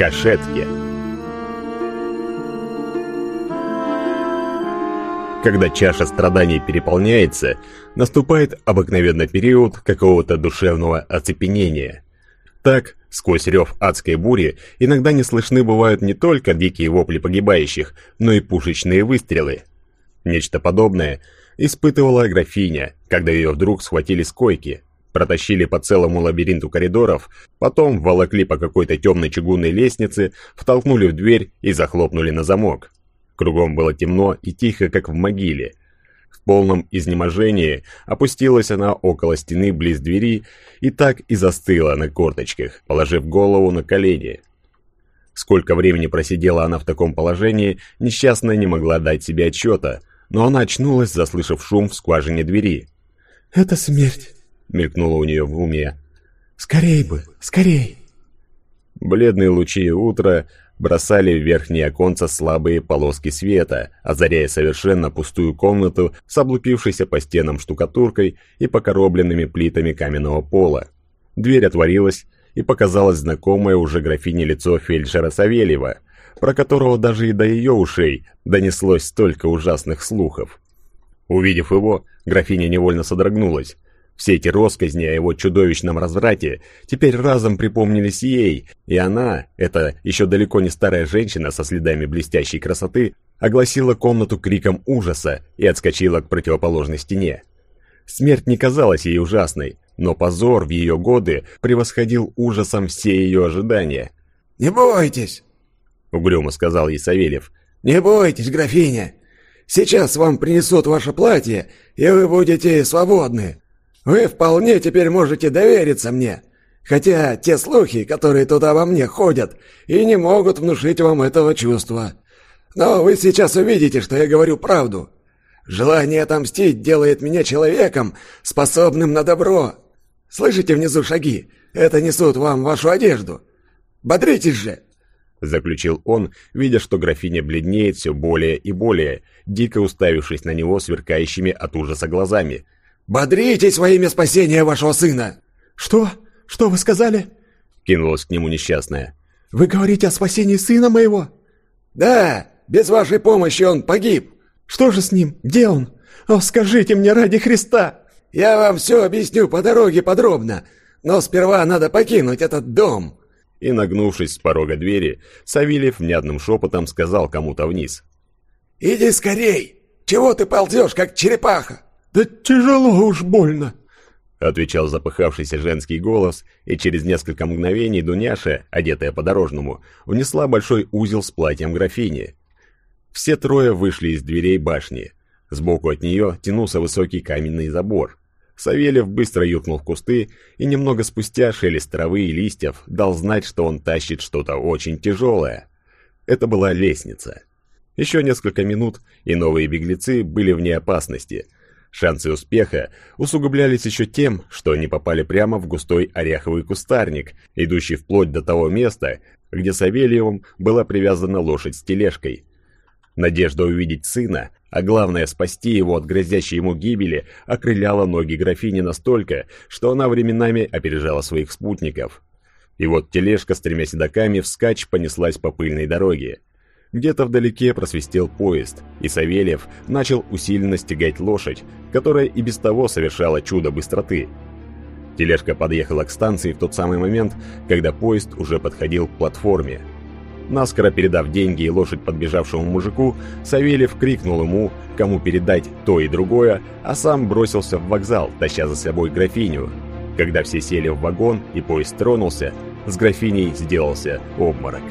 Кошетки. Когда чаша страданий переполняется, наступает обыкновенный период какого-то душевного оцепенения. Так, сквозь рев адской бури иногда не слышны бывают не только дикие вопли погибающих, но и пушечные выстрелы. Нечто подобное испытывала графиня, когда ее вдруг схватили с койки, протащили по целому лабиринту коридоров, потом волокли по какой-то темной чугунной лестнице, втолкнули в дверь и захлопнули на замок. Кругом было темно и тихо, как в могиле. В полном изнеможении опустилась она около стены близ двери и так и застыла на корточках, положив голову на колени. Сколько времени просидела она в таком положении, несчастная не могла дать себе отчета, но она очнулась, заслышав шум в скважине двери. «Это смерть», — мелькнуло у нее в уме. «Скорей бы, скорей!» Бледные лучи утра бросали в верхние оконца слабые полоски света, озаряя совершенно пустую комнату с облупившейся по стенам штукатуркой и покоробленными плитами каменного пола. Дверь отворилась, и показалось знакомое уже графине лицо фельдшера Савельева, про которого даже и до ее ушей донеслось столько ужасных слухов. Увидев его, графиня невольно содрогнулась, все эти росказни о его чудовищном разврате теперь разом припомнились ей, и она, эта еще далеко не старая женщина со следами блестящей красоты, огласила комнату криком ужаса и отскочила к противоположной стене. Смерть не казалась ей ужасной, но позор в ее годы превосходил ужасом все ее ожидания. «Не бойтесь!» — угрюмо сказал ей Савельев. «Не бойтесь, графиня! Сейчас вам принесут ваше платье, и вы будете свободны!» Вы вполне теперь можете довериться мне, хотя те слухи, которые тут обо мне ходят, и не могут внушить вам этого чувства. Но вы сейчас увидите, что я говорю правду. Желание отомстить делает меня человеком, способным на добро. Слышите внизу шаги? Это несут вам вашу одежду. Бодритесь же!» Заключил он, видя, что графиня бледнеет все более и более, дико уставившись на него сверкающими от ужаса глазами – «Бодритесь во имя спасения вашего сына!» «Что? Что вы сказали?» Кинулась к нему несчастная. «Вы говорите о спасении сына моего?» «Да, без вашей помощи он погиб!» «Что же с ним? Где он? О, скажите мне ради Христа!» «Я вам все объясню по дороге подробно, но сперва надо покинуть этот дом!» И, нагнувшись с порога двери, Савельев внятным шепотом сказал кому-то вниз. «Иди скорей! Чего ты ползешь, как черепаха?» «Да тяжело уж больно!» Отвечал запыхавшийся женский голос, и через несколько мгновений Дуняша, одетая по-дорожному, внесла большой узел с платьем графини. Все трое вышли из дверей башни. Сбоку от нее тянулся высокий каменный забор. Савельев быстро юркнул в кусты, и немного спустя шелест травы и листьев дал знать, что он тащит что-то очень тяжелое. Это была лестница. Еще несколько минут, и новые беглецы были вне опасности – Шансы успеха усугублялись еще тем, что они попали прямо в густой ореховый кустарник, идущий вплоть до того места, где Савельевым была привязана лошадь с тележкой. Надежда увидеть сына, а главное спасти его от грозящей ему гибели, окрыляла ноги графини настолько, что она временами опережала своих спутников. И вот тележка с тремя седаками вскачь понеслась по пыльной дороге. Где-то вдалеке просвистел поезд, и Савельев начал усиленно стягать лошадь, которая и без того совершала чудо быстроты. Тележка подъехала к станции в тот самый момент, когда поезд уже подходил к платформе. Наскоро передав деньги и лошадь подбежавшему мужику, Савельев крикнул ему, кому передать то и другое, а сам бросился в вокзал, таща за собой графиню. Когда все сели в вагон и поезд тронулся, с графиней сделался обморок.